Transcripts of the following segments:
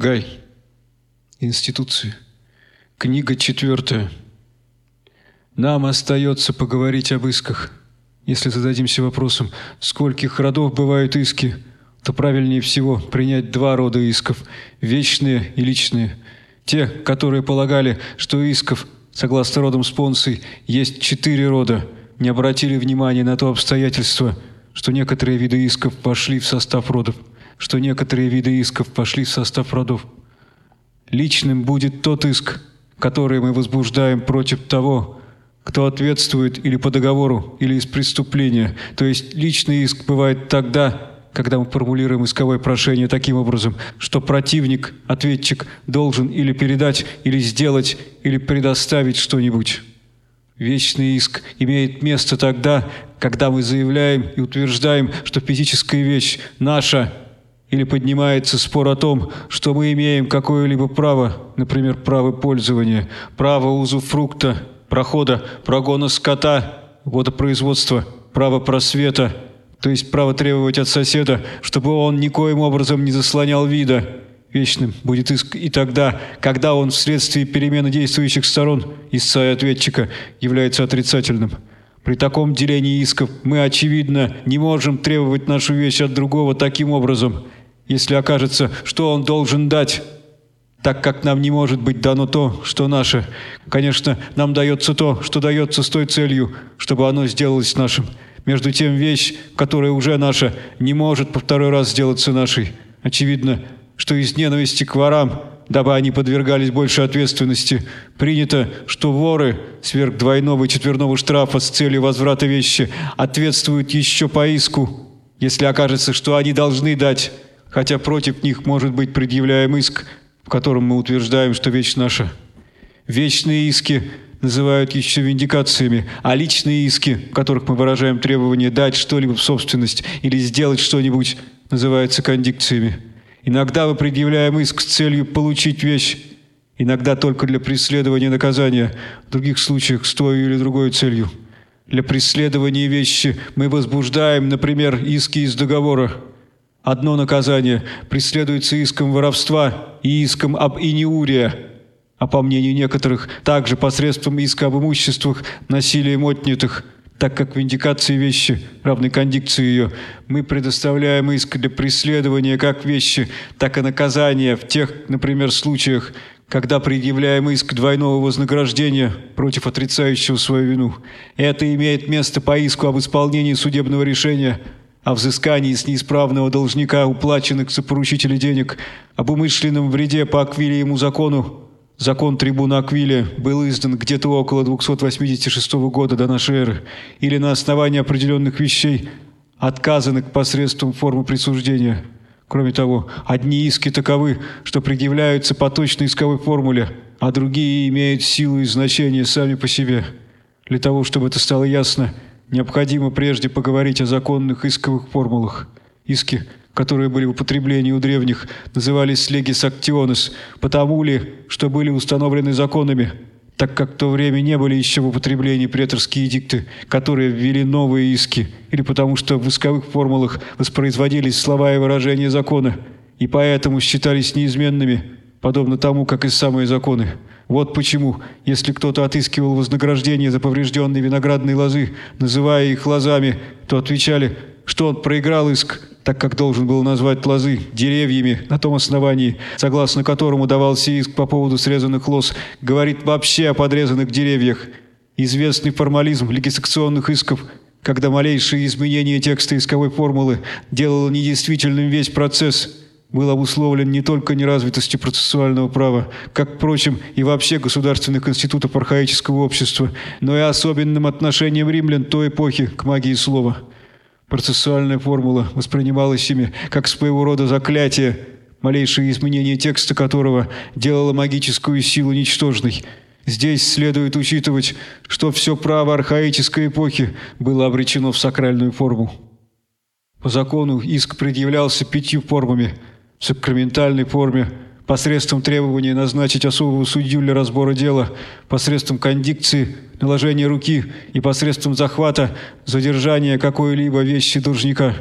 Гай. Институции. Книга четвертая. Нам остается поговорить об исках. Если зададимся вопросом, скольких родов бывают иски, то правильнее всего принять два рода исков – вечные и личные. Те, которые полагали, что исков, согласно родам спонсой, есть четыре рода, не обратили внимания на то обстоятельство, что некоторые виды исков пошли в состав родов – что некоторые виды исков пошли в состав родов. Личным будет тот иск, который мы возбуждаем против того, кто ответствует или по договору, или из преступления. То есть личный иск бывает тогда, когда мы формулируем исковое прошение таким образом, что противник, ответчик должен или передать, или сделать, или предоставить что-нибудь. Вечный иск имеет место тогда, когда мы заявляем и утверждаем, что физическая вещь наша – или поднимается спор о том, что мы имеем какое-либо право, например, право пользования, право узуфрукта, прохода, прогона скота, водопроизводства, право просвета, то есть право требовать от соседа, чтобы он никоим образом не заслонял вида. Вечным будет иск и тогда, когда он вследствие перемены действующих сторон, истца и ответчика, является отрицательным. При таком делении исков мы, очевидно, не можем требовать нашу вещь от другого таким образом – если окажется, что он должен дать, так как нам не может быть дано то, что наше. Конечно, нам дается то, что дается с той целью, чтобы оно сделалось нашим. Между тем вещь, которая уже наша, не может по второй раз сделаться нашей. Очевидно, что из ненависти к ворам, дабы они подвергались большей ответственности, принято, что воры, сверх двойного и четверного штрафа с целью возврата вещи, ответствуют еще по иску, если окажется, что они должны дать хотя против них может быть предъявляем иск, в котором мы утверждаем, что вещь наша. Вечные иски называют еще виндикациями, а личные иски, в которых мы выражаем требование дать что-либо в собственность или сделать что-нибудь, называются кондикциями. Иногда мы предъявляем иск с целью получить вещь, иногда только для преследования наказания, в других случаях с той или другой целью. Для преследования вещи мы возбуждаем, например, иски из договора – Одно наказание преследуется иском воровства и иском об инеурия, а по мнению некоторых, также посредством иска об имуществах, насилием отнятых, так как виндикации вещи равны кондикции ее, мы предоставляем иск для преследования как вещи, так и наказания в тех, например, случаях, когда предъявляем иск двойного вознаграждения против отрицающего свою вину. Это имеет место по иску об исполнении судебного решения – о взыскании с неисправного должника уплаченных сопоручителя денег, об умышленном вреде по Аквилиему закону. Закон трибуна Аквилия был издан где-то около 286 года до нашей эры, или на основании определенных вещей, отказанных посредством формы присуждения. Кроме того, одни иски таковы, что предъявляются по точной исковой формуле, а другие имеют силу и значение сами по себе. Для того, чтобы это стало ясно – Необходимо прежде поговорить о законных исковых формулах. Иски, которые были в употреблении у древних, назывались «легис actionis», потому ли, что были установлены законами, так как в то время не были еще в употреблении преторские эдикты, которые ввели новые иски, или потому что в исковых формулах воспроизводились слова и выражения закона, и поэтому считались неизменными, подобно тому, как и самые законы. Вот почему, если кто-то отыскивал вознаграждение за поврежденные виноградные лозы, называя их лозами, то отвечали, что он проиграл иск, так как должен был назвать лозы деревьями на том основании, согласно которому давался иск по поводу срезанных лоз, говорит вообще о подрезанных деревьях. Известный формализм легисакционных исков – когда малейшее изменение текста исковой формулы делало недействительным весь процесс – был обусловлен не только неразвитостью процессуального права, как, впрочем, и вообще государственных институтов архаического общества, но и особенным отношением римлян той эпохи к магии слова. Процессуальная формула воспринималась ими как своего рода заклятие, малейшее изменение текста которого делало магическую силу ничтожной. Здесь следует учитывать, что все право архаической эпохи было обречено в сакральную форму. По закону иск предъявлялся пятью формами – в сакраментальной форме, посредством требования назначить особого судью для разбора дела, посредством кондикции, наложения руки и посредством захвата, задержания какой-либо вещи должника.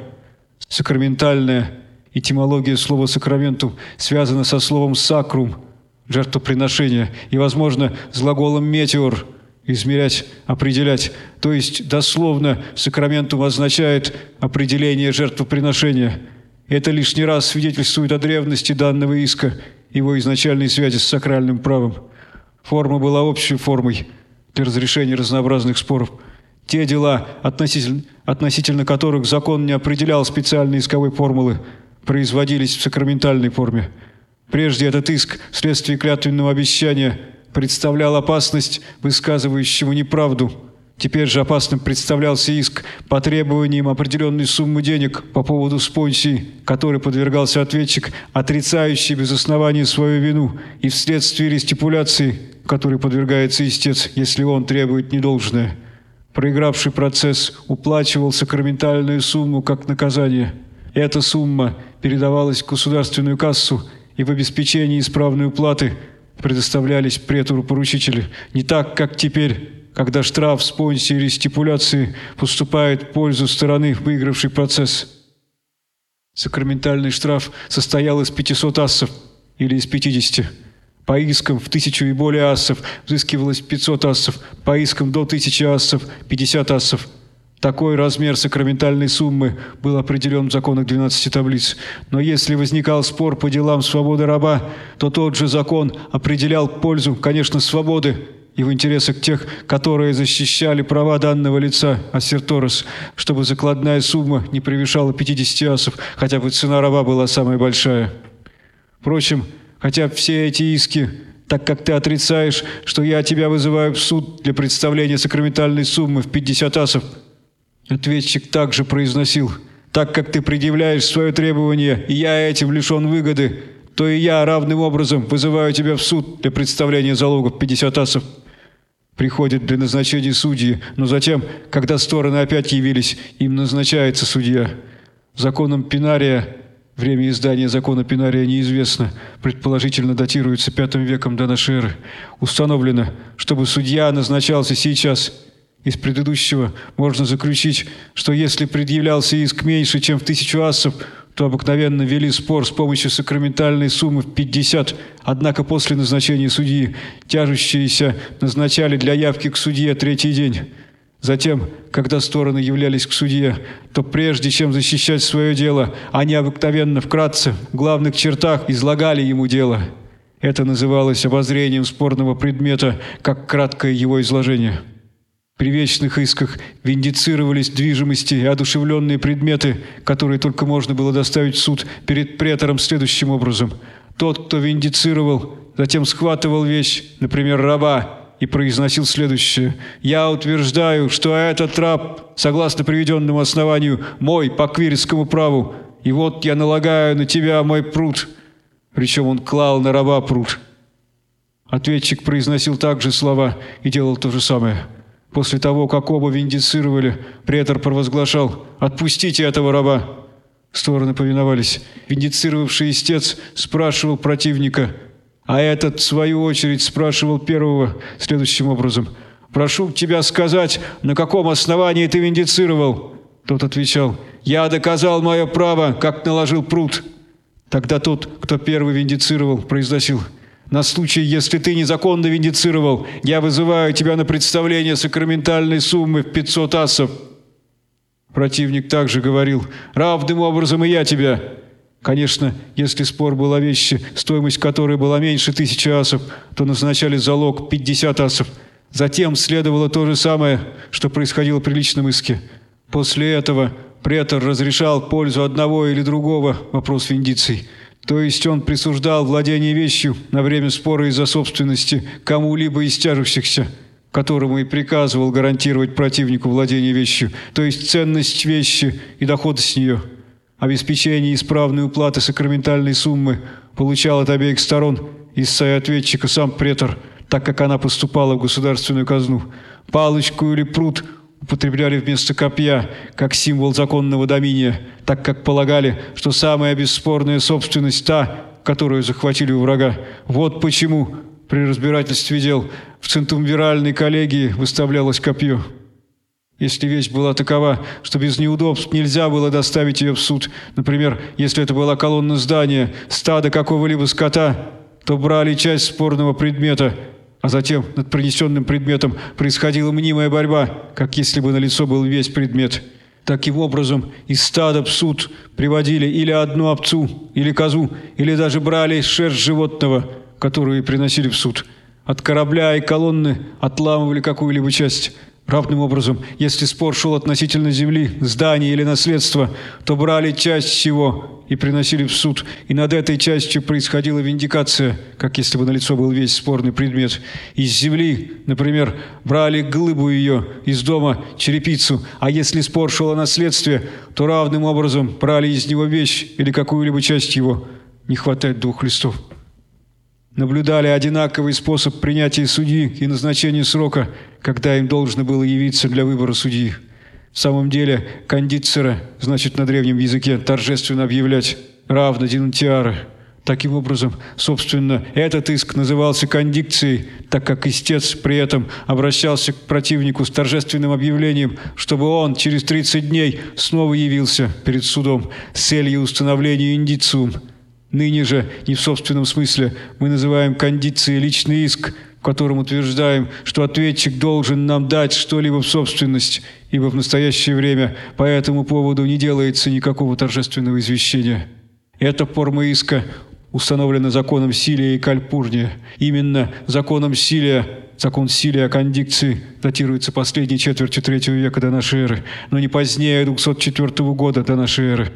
Сакраментальное Этимология слова «сакраментум» связана со словом «сакрум» – жертвоприношение, и, возможно, с глаголом «метеор» – измерять, определять. То есть, дословно, «сакраментум» означает определение жертвоприношения. Это лишний раз свидетельствует о древности данного иска, его изначальной связи с сакральным правом. Форма была общей формой для разрешения разнообразных споров. Те дела, относительно, относительно которых закон не определял специальной исковой формулы, производились в сакраментальной форме. Прежде этот иск вследствие клятвенного обещания представлял опасность высказывающему неправду. Теперь же опасным представлялся иск по требованиям определенной суммы денег по поводу спонсии, которой подвергался ответчик, отрицающий без основания свою вину, и вследствие рестипуляции, которой подвергается истец, если он требует недолжное. Проигравший процесс уплачивал сакраментальную сумму как наказание. Эта сумма передавалась в государственную кассу, и в обеспечении исправной уплаты предоставлялись претору-поручителю. Не так, как теперь, когда штраф с понси или стипуляции поступает в пользу стороны, выигравшей процесс. Сакраментальный штраф состоял из 500 ассов или из 50. По искам в тысячу и более ассов взыскивалось 500 ассов, по искам до 1000 ассов – 50 ассов. Такой размер сакраментальной суммы был определен в законах 12 таблиц. Но если возникал спор по делам свободы раба, то тот же закон определял пользу, конечно, свободы и в интересах тех, которые защищали права данного лица, ассерторос, чтобы закладная сумма не превышала 50 асов, хотя бы цена раба была самая большая. Впрочем, Хотя все эти иски, так как ты отрицаешь, что я тебя вызываю в суд для представления сакраментальной суммы в 50 асов, ответчик также произносил, так как ты предъявляешь свое требование, и я этим лишен выгоды, то и я равным образом вызываю тебя в суд для представления залогов 50 асов. Приходит для назначения судьи, но затем, когда стороны опять явились, им назначается судья. Законом Пинария Время издания закона Пинария неизвестно, предположительно датируется V веком до эры. Установлено, чтобы судья назначался сейчас. Из предыдущего можно заключить, что если предъявлялся иск меньше, чем в тысячу ассов, то обыкновенно вели спор с помощью сакраментальной суммы в 50, однако после назначения судьи тяжущиеся назначали для явки к судье третий день. Затем, когда стороны являлись к судье, то прежде чем защищать свое дело, они обыкновенно вкратце, в главных чертах, излагали ему дело. Это называлось обозрением спорного предмета, как краткое его изложение. При вечных исках виндицировались движимости и одушевленные предметы, которые только можно было доставить в суд перед претором следующим образом. Тот, кто виндицировал, затем схватывал вещь, например, раба, и произносил следующее. «Я утверждаю, что этот раб, согласно приведенному основанию, мой по квирскому праву, и вот я налагаю на тебя мой пруд». Причем он клал на раба пруд. Ответчик произносил также слова и делал то же самое. После того, как оба виндицировали, претор провозглашал «Отпустите этого раба!» Стороны повиновались. Виндицировавший истец спрашивал противника – а этот, в свою очередь, спрашивал первого следующим образом. «Прошу тебя сказать, на каком основании ты виндицировал?» Тот отвечал. «Я доказал мое право, как наложил пруд». Тогда тот, кто первый виндицировал, произносил. «На случай, если ты незаконно виндицировал, я вызываю тебя на представление сакраментальной суммы в 500 асов». Противник также говорил. «Равным образом и я тебя». Конечно, если спор был о вещи, стоимость которой была меньше тысячи асов, то назначали залог 50 асов. Затем следовало то же самое, что происходило при личном иске. После этого претор разрешал пользу одного или другого вопрос виндиций. То есть он присуждал владение вещью на время спора из-за собственности кому-либо из тяжущихся, которому и приказывал гарантировать противнику владение вещью, то есть ценность вещи и доход с нее – обеспечение исправной уплаты сакраментальной суммы получал от обеих сторон истца ответчика сам претор, так как она поступала в государственную казну. Палочку или пруд употребляли вместо копья, как символ законного доминия, так как полагали, что самая бесспорная собственность та, которую захватили у врага. Вот почему при разбирательстве дел в центумвиральной коллегии выставлялось копье. Если вещь была такова, что без неудобств нельзя было доставить ее в суд, например, если это была колонна здания, стадо какого-либо скота, то брали часть спорного предмета, а затем над принесенным предметом происходила мнимая борьба, как если бы на лицо был весь предмет. Таким образом, из стада в суд приводили или одну овцу, или козу, или даже брали шерсть животного, которую приносили в суд. От корабля и колонны отламывали какую-либо часть – Равным образом, если спор шел относительно земли, здания или наследства, то брали часть всего и приносили в суд, и над этой частью происходила виндикация, как если бы на лицо был весь спорный предмет. Из земли, например, брали глыбу ее, из дома черепицу, а если спор шел о наследстве, то равным образом брали из него вещь или какую-либо часть его. Не хватает двух листов наблюдали одинаковый способ принятия судьи и назначения срока, когда им должно было явиться для выбора судьи. В самом деле, кондицера, значит на древнем языке, торжественно объявлять, равно денунтиара. Таким образом, собственно, этот иск назывался кондикцией, так как истец при этом обращался к противнику с торжественным объявлением, чтобы он через 30 дней снова явился перед судом с целью установления индициум – Ныне же, не в собственном смысле, мы называем кондицией личный иск, в котором утверждаем, что ответчик должен нам дать что-либо в собственность, ибо в настоящее время по этому поводу не делается никакого торжественного извещения. Эта форма иска установлена законом Силия и Кальпурния. Именно законом Силия Закон Силия кондикции датируется последней четвертью третьего века до нашей эры, но не позднее 204 года до нашей эры.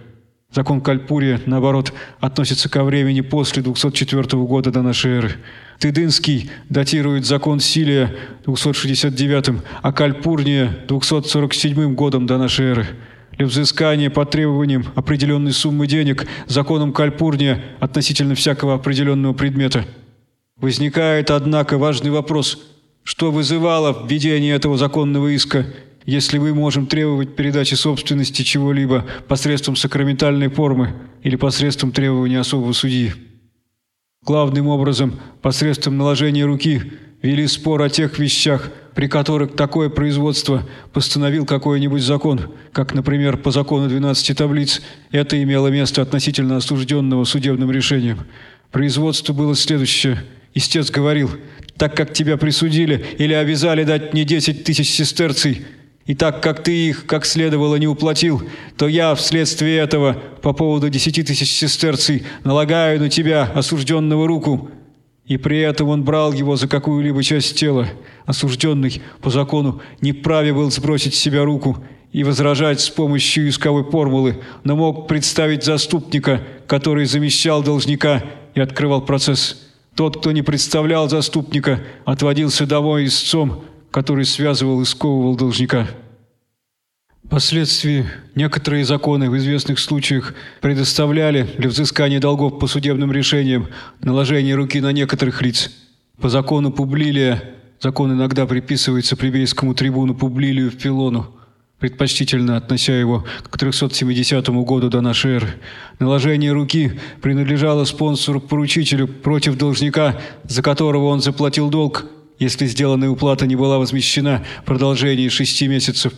Закон Кальпурия, наоборот, относится ко времени после 204 года до нашей эры. Тыдынский датирует закон Силия 269, а Кальпурния 247 годом до нашей эры. Для взыскания по требованиям определенной суммы денег законом Кальпурния относительно всякого определенного предмета. Возникает, однако, важный вопрос, что вызывало введение этого законного иска – если мы можем требовать передачи собственности чего-либо посредством сакраментальной формы или посредством требования особого судьи. Главным образом, посредством наложения руки, вели спор о тех вещах, при которых такое производство постановил какой-нибудь закон, как, например, по закону 12 таблиц, это имело место относительно осужденного судебным решением. Производство было следующее. Истец говорил, так как тебя присудили или обязали дать мне 10 тысяч сестерций, и так как ты их, как следовало, не уплатил, то я вследствие этого по поводу десяти тысяч сестерций налагаю на тебя осужденного руку». И при этом он брал его за какую-либо часть тела. Осужденный по закону не праве был сбросить с себя руку и возражать с помощью исковой формулы, но мог представить заступника, который замещал должника и открывал процесс. Тот, кто не представлял заступника, отводился домой истцом, который связывал и сковывал должника. Впоследствии некоторые законы в известных случаях предоставляли для взыскания долгов по судебным решениям наложение руки на некоторых лиц. По закону Публилия, закон иногда приписывается плебейскому трибуну Публилию в Филону, предпочтительно относя его к 370 году до эры. Наложение руки принадлежало спонсору-поручителю против должника, за которого он заплатил долг, если сделанная уплата не была возмещена в продолжении шести месяцев.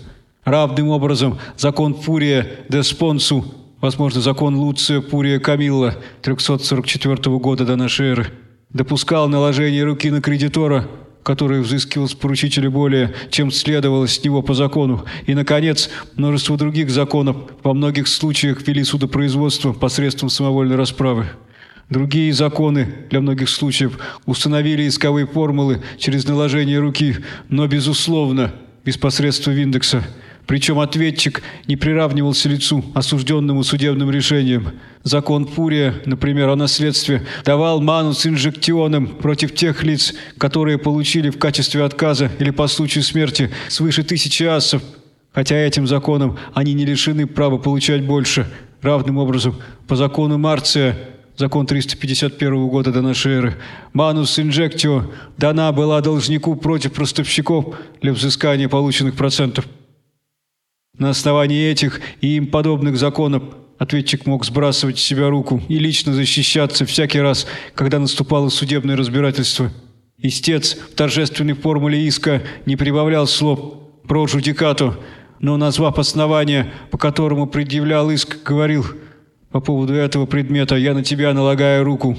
Равным образом закон Фурия де Спонсу, возможно, закон Луция Фурия Камилла 344 года до эры, допускал наложение руки на кредитора, который взыскивал с поручителя более, чем следовало с него по закону. И, наконец, множество других законов во многих случаях вели судопроизводство посредством самовольной расправы. Другие законы для многих случаев установили исковые формулы через наложение руки, но, безусловно, без посредства Виндекса. Причем ответчик не приравнивался лицу, осужденному судебным решением. Закон Фурия, например, о наследстве, давал ману с инжектионом против тех лиц, которые получили в качестве отказа или по случаю смерти свыше тысячи ассов, хотя этим законом они не лишены права получать больше. Равным образом, по закону Марция – закон 351 года до нашей эры, манус инжектио дана была должнику против простовщиков для взыскания полученных процентов. На основании этих и им подобных законов ответчик мог сбрасывать с себя руку и лично защищаться всякий раз, когда наступало судебное разбирательство. Истец в торжественной формуле иска не прибавлял слов, про жудикату, но, назвав основание, по которому предъявлял иск, говорил по поводу этого предмета «я на тебя налагаю руку».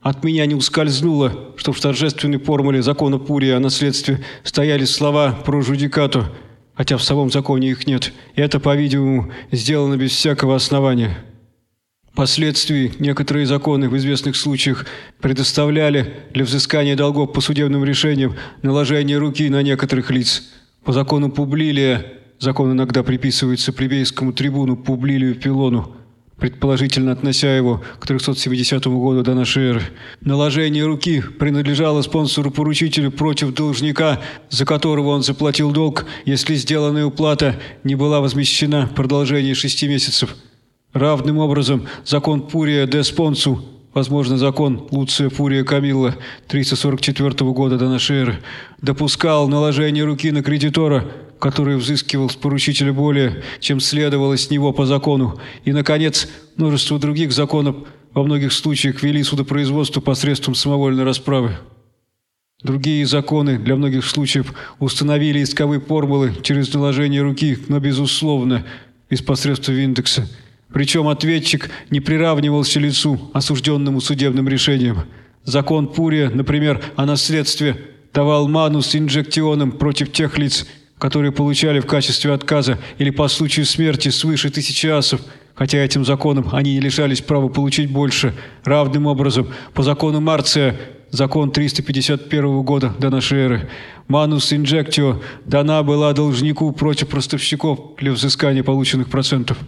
От меня не ускользнуло, что в торжественной формуле закона Пурия о наследстве стояли слова про жудикату, хотя в самом законе их нет. И это, по-видимому, сделано без всякого основания. Впоследствии некоторые законы в известных случаях предоставляли для взыскания долгов по судебным решениям наложение руки на некоторых лиц. По закону Публилия, закон иногда приписывается плебейскому трибуну Публилию Пилону, предположительно относя его к 370 году до нашей эры. Наложение руки принадлежало спонсору-поручителю против должника, за которого он заплатил долг, если сделанная уплата не была возмещена в продолжении шести месяцев. Равным образом закон Пурия де Спонсу, возможно, закон Луция Пурия Камилла 344 года до нашей эры, допускал наложение руки на кредитора, который взыскивал с поручителя более, чем следовало с него по закону, и, наконец, множество других законов во многих случаях вели судопроизводство посредством самовольной расправы. Другие законы для многих случаев установили исковые формулы через наложение руки, но, безусловно, без посредства индекса – причем ответчик не приравнивался лицу, осужденному судебным решением. Закон Пурия, например, о наследстве, давал ману с инжектионом против тех лиц, которые получали в качестве отказа или по случаю смерти свыше тысячи асов, хотя этим законом они не лишались права получить больше. Равным образом, по закону Марция, закон 351 года до нашей эры, манус инжектио дана была должнику против простовщиков для взыскания полученных процентов.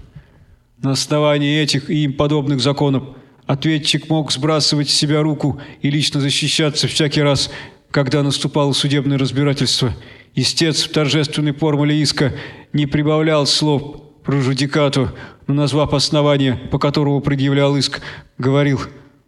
На основании этих и им подобных законов ответчик мог сбрасывать с себя руку и лично защищаться всякий раз, когда наступало судебное разбирательство. Истец в торжественной формуле иска не прибавлял слов про жудикату, но, назвав основание, по которому предъявлял иск, говорил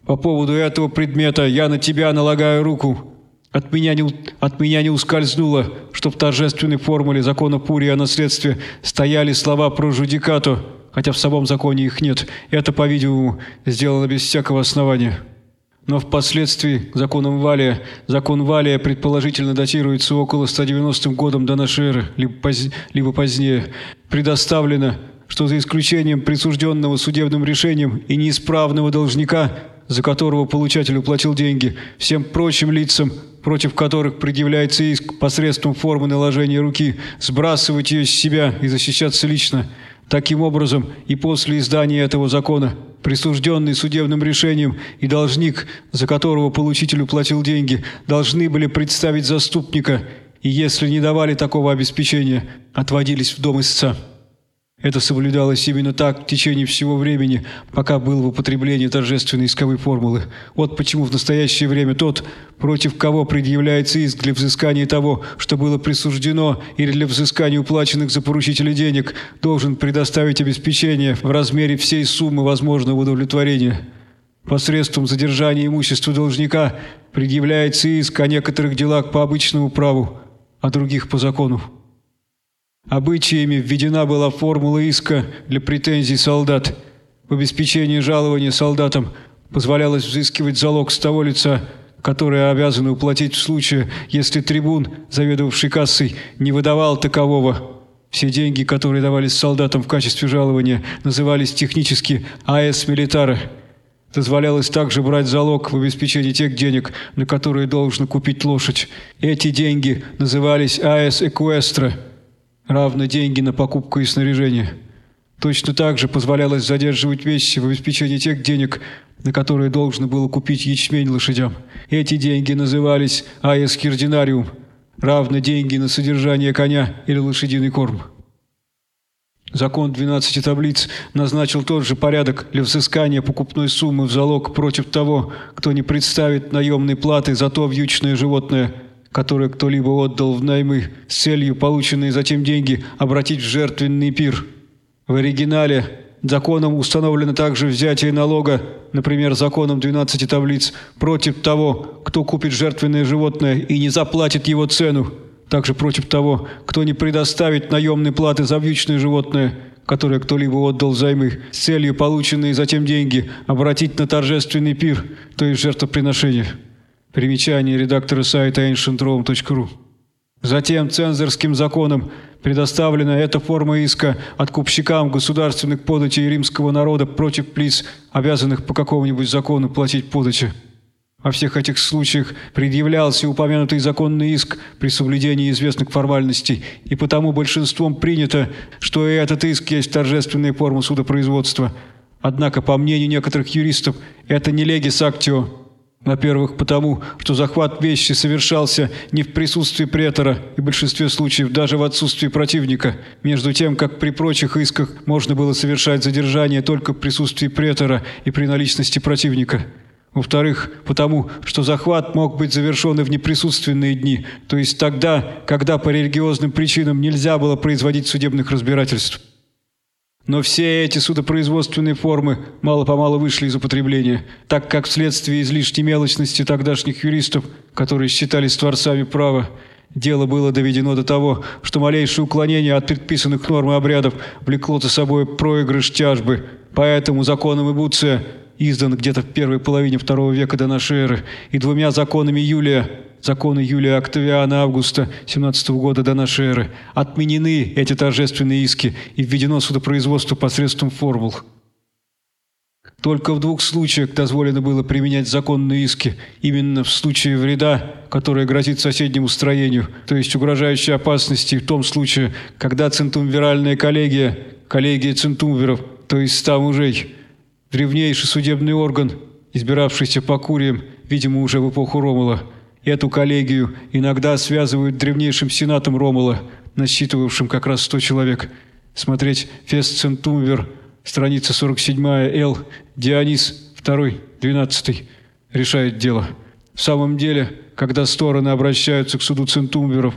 «По поводу этого предмета я на тебя налагаю руку». От меня, не, от меня не ускользнуло, что в торжественной формуле закона Пурии о наследстве стояли слова про жудикату – хотя в самом законе их нет. Это, по-видимому, сделано без всякого основания. Но впоследствии законом Валия, закон Валия предположительно датируется около 190 годом до нашей эры, либо, поз... либо позднее, предоставлено, что за исключением присужденного судебным решением и неисправного должника, за которого получатель уплатил деньги, всем прочим лицам, против которых предъявляется иск посредством формы наложения руки, сбрасывать ее с себя и защищаться лично – Таким образом, и после издания этого закона, присужденный судебным решением и должник, за которого получитель уплатил деньги, должны были представить заступника, и если не давали такого обеспечения, отводились в дом истца. Это соблюдалось именно так в течение всего времени, пока было в употреблении торжественной исковой формулы. Вот почему в настоящее время тот, против кого предъявляется иск для взыскания того, что было присуждено, или для взыскания уплаченных за поручителя денег, должен предоставить обеспечение в размере всей суммы возможного удовлетворения. Посредством задержания имущества должника предъявляется иск о некоторых делах по обычному праву, а других по закону. Обычаями введена была формула иска для претензий солдат. В обеспечении жалования солдатам позволялось взыскивать залог с того лица, которое обязано уплатить в случае, если трибун, заведовавший кассой, не выдавал такового. Все деньги, которые давались солдатам в качестве жалования, назывались технически «АЭС Милитара». Дозволялось также брать залог в обеспечении тех денег, на которые должно купить лошадь. Эти деньги назывались «АЭС Экуэстра» равно деньги на покупку и снаряжение. Точно так же позволялось задерживать вещи в обеспечении тех денег, на которые должно было купить ячмень лошадям. Эти деньги назывались «аэс кирдинариум», равно деньги на содержание коня или лошадиный корм. Закон 12 таблиц назначил тот же порядок для взыскания покупной суммы в залог против того, кто не представит наемной платы за то вьючное животное – которые кто-либо отдал в наймы с целью полученные затем деньги обратить в жертвенный пир. В оригинале законом установлено также взятие налога, например, законом 12 таблиц, против того, кто купит жертвенное животное и не заплатит его цену, также против того, кто не предоставит наемной платы за вьючное животное, которое кто-либо отдал займы, с целью полученные затем деньги обратить на торжественный пир, то есть жертвоприношение. Примечание редактора сайта ancientrome.ru Затем цензорским законом предоставлена эта форма иска откупщикам государственных податей римского народа против лиц, обязанных по какому-нибудь закону платить подати. Во всех этих случаях предъявлялся упомянутый законный иск при соблюдении известных формальностей, и потому большинством принято, что и этот иск есть торжественная форма судопроизводства. Однако, по мнению некоторых юристов, это не легис актио, во-первых, потому, что захват вещи совершался не в присутствии претора и в большинстве случаев даже в отсутствии противника, между тем, как при прочих исках можно было совершать задержание только в присутствии претора и при наличности противника. Во-вторых, потому, что захват мог быть завершен и в неприсутственные дни, то есть тогда, когда по религиозным причинам нельзя было производить судебных разбирательств. Но все эти судопроизводственные формы мало-помалу вышли из употребления, так как вследствие излишней мелочности тогдашних юристов, которые считались творцами права, дело было доведено до того, что малейшее уклонение от предписанных норм и обрядов влекло за собой проигрыш тяжбы. Поэтому законом Ибуция издан где-то в первой половине второго века до нашей эры, и двумя законами Юлия, законы Юлия Октавиана Августа 17 года до нашей эры, отменены эти торжественные иски и введено судопроизводство посредством формул. Только в двух случаях дозволено было применять законные иски, именно в случае вреда, который грозит соседнему строению, то есть угрожающей опасности в том случае, когда центумвиральная коллегия, коллегия центумверов, то есть ста мужей, Древнейший судебный орган, избиравшийся по куриям, видимо, уже в эпоху Ромула. Эту коллегию иногда связывают древнейшим сенатом Ромула, насчитывавшим как раз 100 человек. Смотреть «Фест Центумвер», страница 47 Л. Дионис II, 12 решает дело. В самом деле, когда стороны обращаются к суду Центумверов,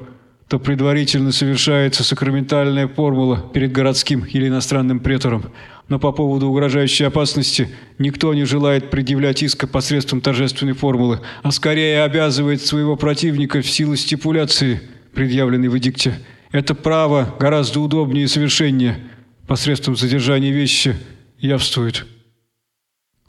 то предварительно совершается сакраментальная формула перед городским или иностранным претором – но по поводу угрожающей опасности никто не желает предъявлять иска посредством торжественной формулы, а скорее обязывает своего противника в силу стипуляции, предъявленной в эдикте. Это право гораздо удобнее и совершеннее, посредством задержания вещи явствует.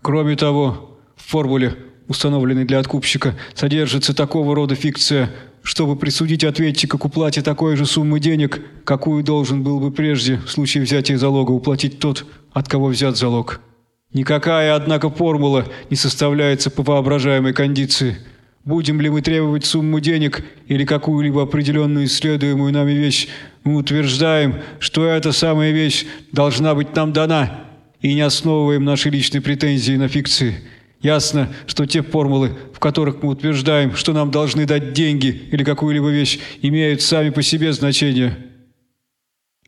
Кроме того, в формуле, установленной для откупщика, содержится такого рода фикция – чтобы присудить ответчика к уплате такой же суммы денег, какую должен был бы прежде, в случае взятия залога, уплатить тот, от кого взят залог. Никакая, однако, формула не составляется по воображаемой кондиции. Будем ли мы требовать сумму денег или какую-либо определенную исследуемую нами вещь, мы утверждаем, что эта самая вещь должна быть нам дана, и не основываем наши личные претензии на фикции – Ясно, что те формулы, в которых мы утверждаем, что нам должны дать деньги или какую-либо вещь, имеют сами по себе значение.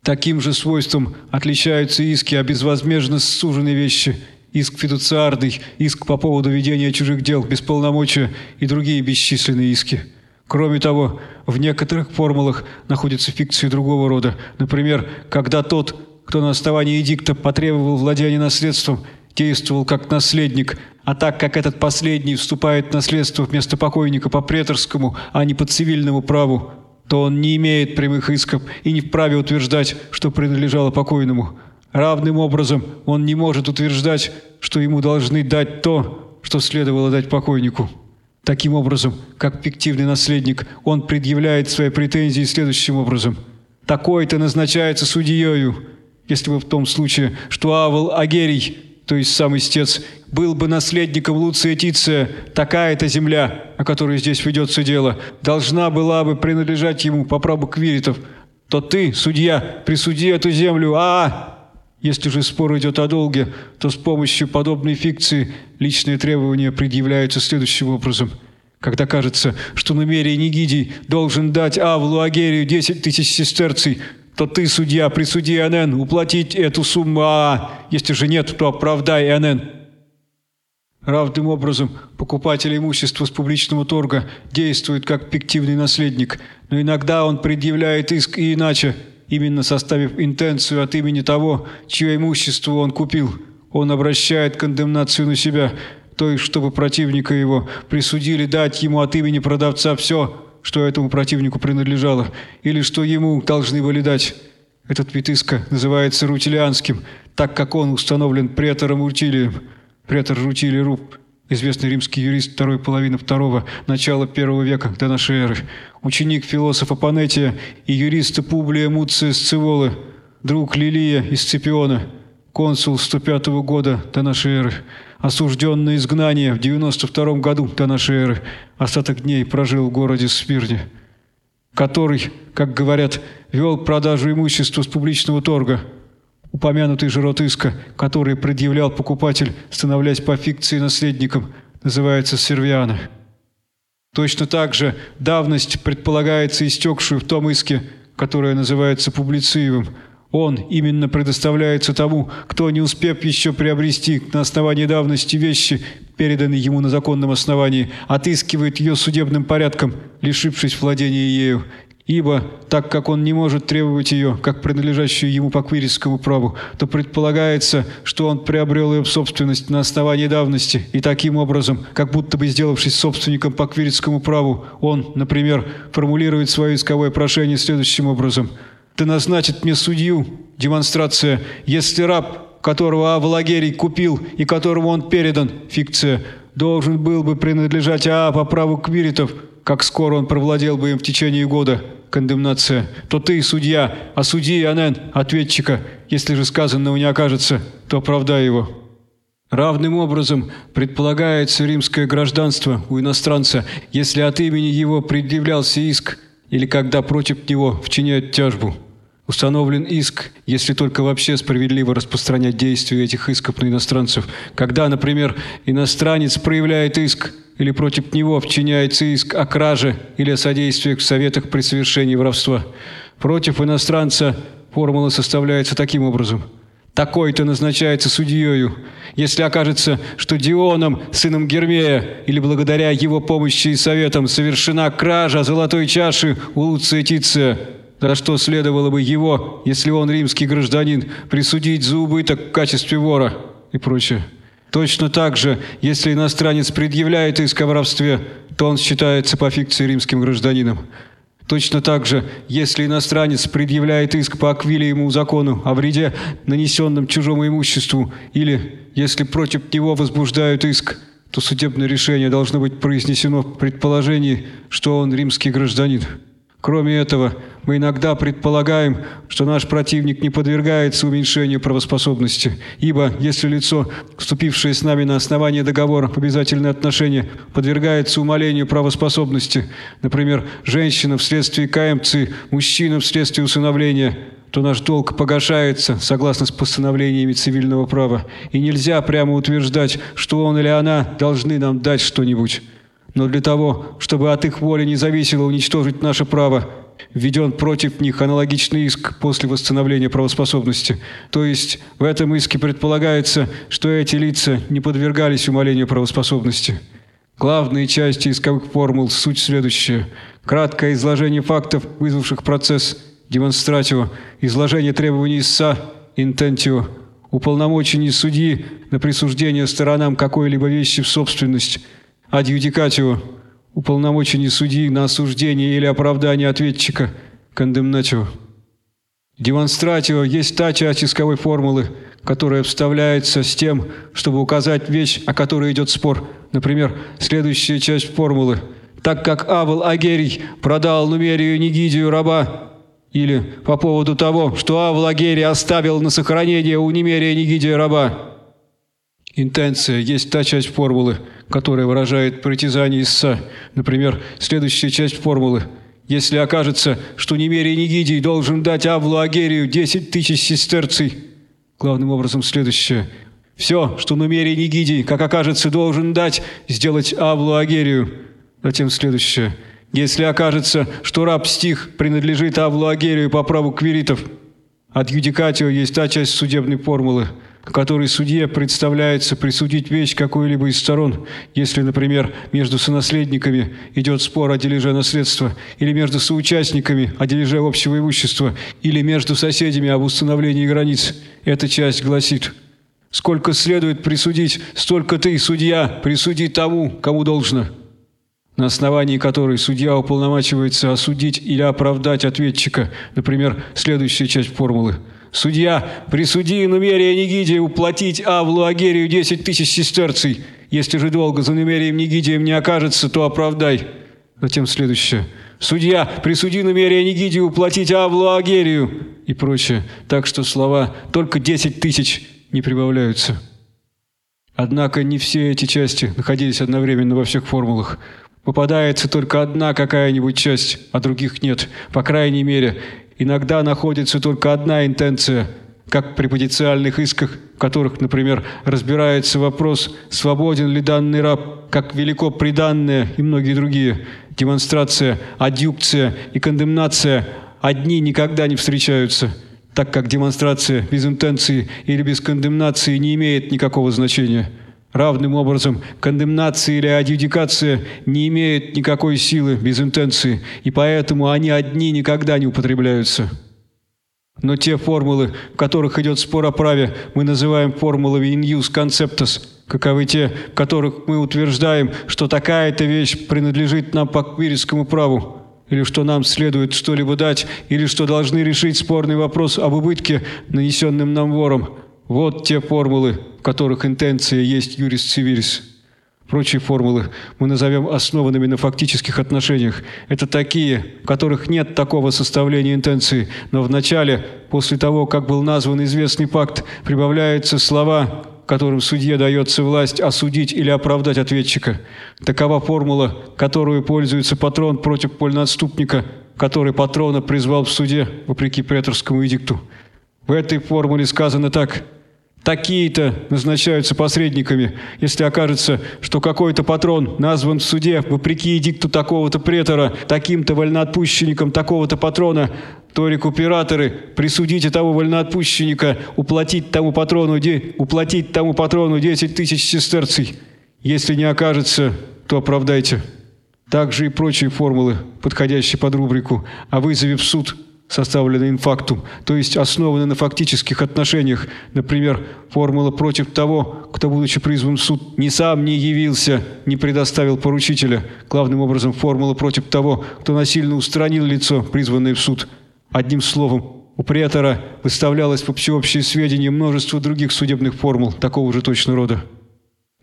Таким же свойством отличаются иски о безвозмездно суженной вещи, иск фидуциарный, иск по поводу ведения чужих дел без полномочия и другие бесчисленные иски. Кроме того, в некоторых формулах находятся фикции другого рода. Например, когда тот, кто на основании эдикта потребовал владения наследством, действовал как наследник, а так как этот последний вступает в наследство вместо покойника по преторскому, а не по цивильному праву, то он не имеет прямых исков и не вправе утверждать, что принадлежало покойному. Равным образом он не может утверждать, что ему должны дать то, что следовало дать покойнику. Таким образом, как фиктивный наследник, он предъявляет свои претензии следующим образом. Такой-то назначается судьею, если бы в том случае, что Авел Агерий то есть сам истец, был бы наследником Луция Тиция, такая-то земля, о которой здесь ведется дело, должна была бы принадлежать ему по праву квиритов, то ты, судья, присуди эту землю, а! Если же спор идет о долге, то с помощью подобной фикции личные требования предъявляются следующим образом. Когда кажется, что Нумерий Нигидий должен дать Авлу Агерию 10 тысяч сестерций, то ты, судья, присуди НН уплатить эту сумму, а если же нет, то оправдай НН. Равным образом, покупатель имущества с публичного торга действует как фиктивный наследник, но иногда он предъявляет иск и иначе, именно составив интенцию от имени того, чье имущество он купил. Он обращает кондемнацию на себя, то есть чтобы противника его присудили дать ему от имени продавца все, что этому противнику принадлежало, или что ему должны были дать. Этот вид иска называется рутилианским, так как он установлен претором Рутилием. Претор Рутилий Руб известный римский юрист второй половины второго, начала первого века до нашей эры, ученик философа Панетия и юриста Публия Муция Сцеволы, друг Лилия из Сципиона, консул 105 года до нашей эры, осужден на изгнание в 92 году до нашей эры, остаток дней прожил в городе Спирне, который, как говорят, вел продажу имущества с публичного торга – Упомянутый же род иска, который предъявлял покупатель, становляясь по фикции наследником, называется сервиана. Точно так же давность предполагается истекшую в том иске, которое называется публициевым. Он именно предоставляется тому, кто, не успев еще приобрести на основании давности вещи, переданные ему на законном основании, отыскивает ее судебным порядком, лишившись владения ею, Ибо, так как он не может требовать ее, как принадлежащую ему по квирическому праву, то предполагается, что он приобрел ее в собственность на основании давности, и таким образом, как будто бы сделавшись собственником по квирическому праву, он, например, формулирует свое исковое прошение следующим образом. «Ты назначит мне судью, демонстрация, если раб, которого Авлагерий купил и которому он передан, фикция, должен был бы принадлежать Аа по праву квиритов, как скоро он провладел бы им в течение года, кондемнация, то ты, судья, осуди Анен, ответчика, если же сказанного не окажется, то оправдай его». Равным образом предполагается римское гражданство у иностранца, если от имени его предъявлялся иск или когда против него вчиняют тяжбу. Установлен иск, если только вообще справедливо распространять действия этих исков на иностранцев. Когда, например, иностранец проявляет иск – или против него вчиняется иск о краже или о содействии в советах при совершении воровства. Против иностранца формула составляется таким образом. Такой-то назначается судьею, если окажется, что Дионом, сыном Гермея, или благодаря его помощи и советам совершена кража золотой чаши у Луция Тиция, за что следовало бы его, если он римский гражданин, присудить за убыток в качестве вора и прочее. Точно так же, если иностранец предъявляет иск о воровстве, то он считается по фикции римским гражданином. Точно так же, если иностранец предъявляет иск по аквилиему закону о вреде, нанесенном чужому имуществу, или если против него возбуждают иск, то судебное решение должно быть произнесено в предположении, что он римский гражданин. Кроме этого, мы иногда предполагаем, что наш противник не подвергается уменьшению правоспособности, ибо если лицо, вступившее с нами на основании договора в обязательные отношения, подвергается умалению правоспособности, например, женщина вследствие КМЦ, мужчина вследствие усыновления, то наш долг погашается согласно с постановлениями цивильного права, и нельзя прямо утверждать, что он или она должны нам дать что-нибудь. Но для того, чтобы от их воли не зависело уничтожить наше право, введен против них аналогичный иск после восстановления правоспособности. То есть в этом иске предполагается, что эти лица не подвергались умалению правоспособности. Главные части исковых формул суть следующая. Краткое изложение фактов, вызвавших процесс, демонстратио, изложение требований ИСА, интентио, уполномочение судьи на присуждение сторонам какой-либо вещи в собственность – адъюдикатио, уполномочение судьи на осуждение или оправдание ответчика, кондемнатио. Демонстратио есть та часть исковой формулы, которая вставляется с тем, чтобы указать вещь, о которой идет спор. Например, следующая часть формулы. Так как Авел Агерий продал Нумерию Нигидию раба, или по поводу того, что Авел Агерий оставил на сохранение у Немерия Нигидия раба. Интенция есть та часть формулы, которая выражает притязание истца. Например, следующая часть формулы. Если окажется, что Немерий Нигидий должен дать Авлу Агерию 10 тысяч сестерций, главным образом следующее. Все, что Нумерий Нигидий, как окажется, должен дать, сделать Авлу Агерию. Затем следующее. Если окажется, что раб стих принадлежит Авлу Агерию по праву квиритов, от юдикатио есть та часть судебной формулы – который судье представляется присудить вещь какой-либо из сторон, если, например, между сонаследниками идет спор о дележе наследства, или между соучастниками о дележе общего имущества, или между соседями об установлении границ. Эта часть гласит «Сколько следует присудить, столько ты, судья, присуди тому, кому должно». на основании которой судья уполномачивается осудить или оправдать ответчика, например, следующая часть формулы. Судья, присуди Нумерия Нигидия уплатить Авлу Агерию 10 тысяч сестерций. Если же долго за Нумерием Нигидием не окажется, то оправдай. Затем следующее. Судья, присуди Нумерия Нигидию уплатить Авлу Агерию и прочее. Так что слова «только 10 тысяч» не прибавляются. Однако не все эти части находились одновременно во всех формулах. Попадается только одна какая-нибудь часть, а других нет. По крайней мере, иногда находится только одна интенция, как при потенциальных исках, в которых, например, разбирается вопрос, свободен ли данный раб, как велико приданное и многие другие. Демонстрация, адъюкция и кондемнация одни никогда не встречаются, так как демонстрация без интенции или без кондемнации не имеет никакого значения. Равным образом, кондемнация или адъюдикация не имеют никакой силы без интенции, и поэтому они одни никогда не употребляются. Но те формулы, в которых идет спор о праве, мы называем формулами in use conceptus, каковы те, в которых мы утверждаем, что такая-то вещь принадлежит нам по квирискому праву, или что нам следует что-либо дать, или что должны решить спорный вопрос об убытке, нанесенным нам вором. Вот те формулы, в которых интенция есть юрис цивилис. Прочие формулы мы назовем основанными на фактических отношениях. Это такие, в которых нет такого составления интенции, но в начале, после того, как был назван известный пакт, прибавляются слова, которым судье дается власть осудить или оправдать ответчика. Такова формула, которую пользуется патрон против вольноотступника, который патрона призвал в суде, вопреки преторскому эдикту. В этой формуле сказано так – Такие-то назначаются посредниками, если окажется, что какой-то патрон назван в суде вопреки эдикту такого-то претора, таким-то вольноотпущенником такого-то патрона, то рекуператоры присудите того вольноотпущенника уплатить тому патрону, де, уплатить тому патрону 10 тысяч сестерций. Если не окажется, то оправдайте. Также и прочие формулы, подходящие под рубрику «О вызове в суд» составлены инфактум, то есть основаны на фактических отношениях. Например, формула против того, кто, будучи призван в суд, ни сам не явился, не предоставил поручителя. Главным образом, формула против того, кто насильно устранил лицо, призванное в суд. Одним словом, у претора выставлялось по всеобщее сведения множество других судебных формул такого же точно рода.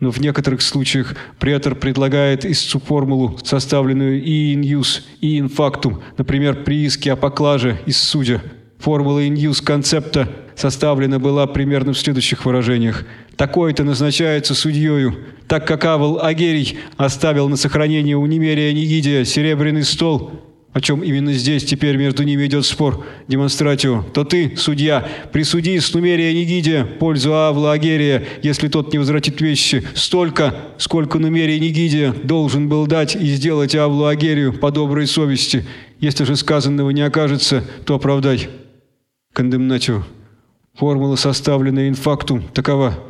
Но в некоторых случаях претор предлагает истцу формулу, составленную и in use, и in factum, например, при иске о поклаже из судя. Формула in use концепта составлена была примерно в следующих выражениях. Такой-то назначается судьею, так как Авел Агерий оставил на сохранение у Немерия Нигидия серебряный стол, о чем именно здесь теперь между ними идет спор, демонстратио, то ты, судья, присуди с Нумерия Нигидия пользу Авла Агерия, если тот не возвратит вещи, столько, сколько Нумерия Нигидия должен был дать и сделать Авлу Агерию по доброй совести. Если же сказанного не окажется, то оправдай. Кондемнатио. Формула, составленная инфактум, такова.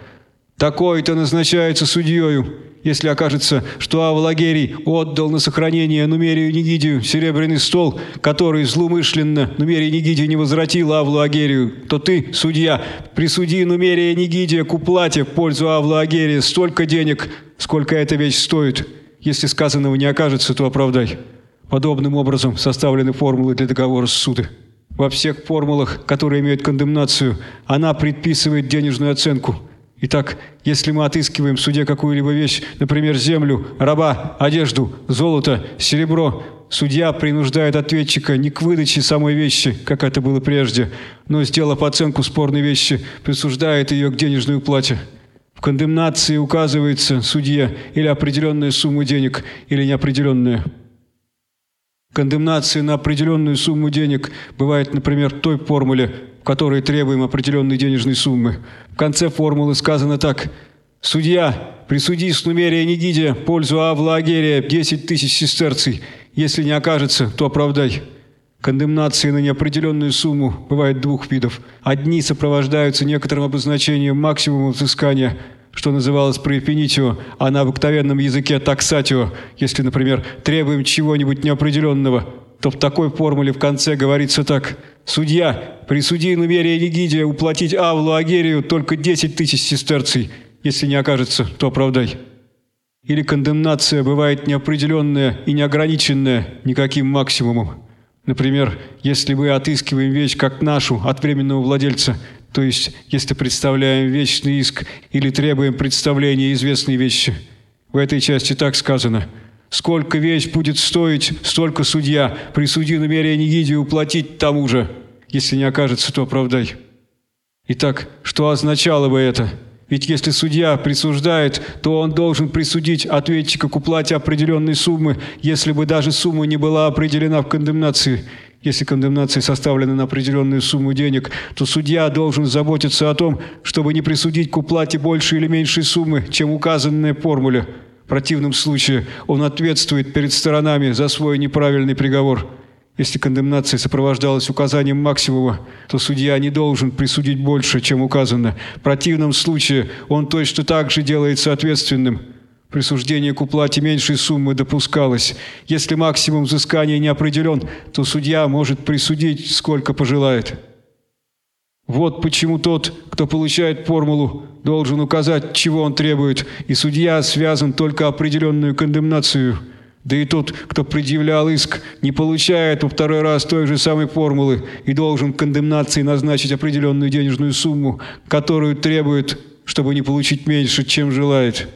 Такой-то назначается судьею, если окажется, что Авалагерий отдал на сохранение Нумерию Нигидию серебряный стол, который злоумышленно Нумерия Нигидия не возвратил Авлу Агерию, то ты, судья, присуди Нумерия Нигидия к уплате в пользу Авла Агерия столько денег, сколько эта вещь стоит. Если сказанного не окажется, то оправдай. Подобным образом составлены формулы для договора с судом. Во всех формулах, которые имеют кондемнацию, она предписывает денежную оценку – Итак, если мы отыскиваем в суде какую-либо вещь, например, землю, раба, одежду, золото, серебро, судья принуждает ответчика не к выдаче самой вещи, как это было прежде, но, сделав оценку спорной вещи, присуждает ее к денежной уплате. В кондемнации указывается судье или определенная сумма денег, или неопределенная. Кондемнация на определенную сумму денег бывает, например, той формуле, в которой требуем определенной денежной суммы. В конце формулы сказано так. «Судья, присуди с Нумерия Нигидия пользу Авла Агерия 10 тысяч сестерций. Если не окажется, то оправдай». Кондемнации на неопределенную сумму бывает двух видов. Одни сопровождаются некоторым обозначением максимума взыскания, что называлось проэфинитио, а на обыкновенном языке таксатио, если, например, требуем чего-нибудь неопределенного – то в такой формуле в конце говорится так. «Судья, присуди Нумерия Нигидия уплатить Авлу Агерию только 10 тысяч сестерций. Если не окажется, то оправдай». или кондемнация бывает неопределенная и неограниченная никаким максимумом. Например, если мы отыскиваем вещь как нашу от временного владельца, то есть если представляем вечный иск или требуем представления известной вещи. В этой части так сказано – Сколько вещь будет стоить, столько судья. Присуди намерение Гиди уплатить тому же. Если не окажется, то оправдай. Итак, что означало бы это? Ведь если судья присуждает, то он должен присудить ответчика к уплате определенной суммы, если бы даже сумма не была определена в кондемнации. Если кондемнация составлена на определенную сумму денег, то судья должен заботиться о том, чтобы не присудить к уплате больше или меньшей суммы, чем указанная в формуле противном случае он ответствует перед сторонами за свой неправильный приговор. Если кондемнация сопровождалась указанием максимума, то судья не должен присудить больше, чем указано. В противном случае он точно так же делается ответственным. Присуждение к уплате меньшей суммы допускалось. Если максимум взыскания не определен, то судья может присудить сколько пожелает. Вот почему тот, кто получает формулу, должен указать, чего он требует, и судья связан только определенную кондемнацию. Да и тот, кто предъявлял иск, не получает во второй раз той же самой формулы и должен кондемнации назначить определенную денежную сумму, которую требует, чтобы не получить меньше, чем желает.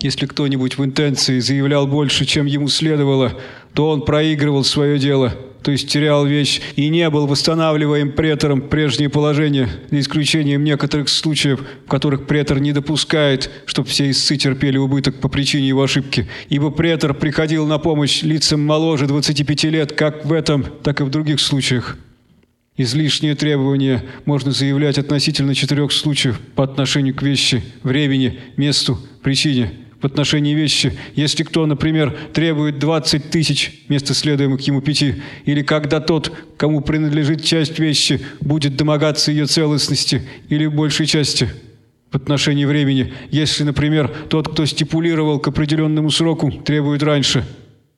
Если кто-нибудь в интенции заявлял больше, чем ему следовало, то он проигрывал свое дело – то есть терял вещь, и не был восстанавливаем претором прежнее положение, за исключением некоторых случаев, в которых претор не допускает, чтобы все истцы терпели убыток по причине его ошибки, ибо претор приходил на помощь лицам моложе 25 лет как в этом, так и в других случаях. Излишние требования можно заявлять относительно четырех случаев по отношению к вещи, времени, месту, причине – в отношении вещи, если кто, например, требует 20 тысяч вместо следуемых ему пяти, или когда тот, кому принадлежит часть вещи, будет домогаться ее целостности или большей части. В отношении времени, если, например, тот, кто стипулировал к определенному сроку, требует раньше.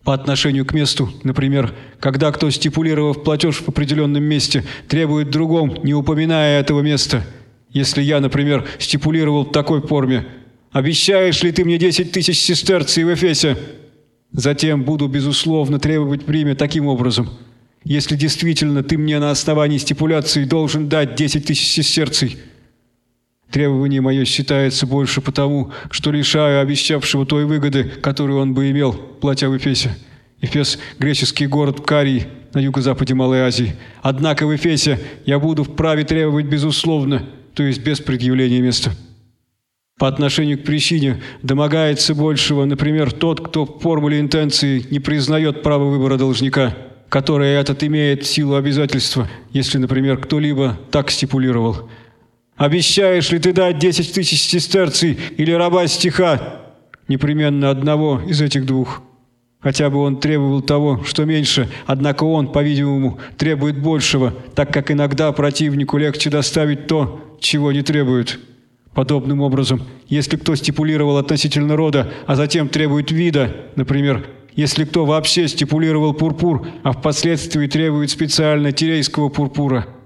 По отношению к месту, например, когда кто, стипулировав платеж в определенном месте, требует другом, не упоминая этого места. Если я, например, стипулировал в такой форме – Обещаешь ли ты мне десять тысяч сестерций в Эфесе? Затем буду, безусловно, требовать время таким образом. Если действительно ты мне на основании стипуляции должен дать десять тысяч сестерций, требование мое считается больше потому, что лишаю обещавшего той выгоды, которую он бы имел, платя в Эфесе. Эфес – греческий город в Карии, на юго-западе Малой Азии. Однако в Эфесе я буду вправе требовать безусловно, то есть без предъявления места по отношению к причине домогается большего, например, тот, кто в формуле интенции не признает право выбора должника, которое этот имеет силу обязательства, если, например, кто-либо так стипулировал. «Обещаешь ли ты дать десять тысяч сестерций или раба стиха?» Непременно одного из этих двух. Хотя бы он требовал того, что меньше, однако он, по-видимому, требует большего, так как иногда противнику легче доставить то, чего не требует. Подобным образом, если кто стипулировал относительно рода, а затем требует вида, например, если кто вообще стипулировал пурпур, а впоследствии требует специально тирейского пурпура –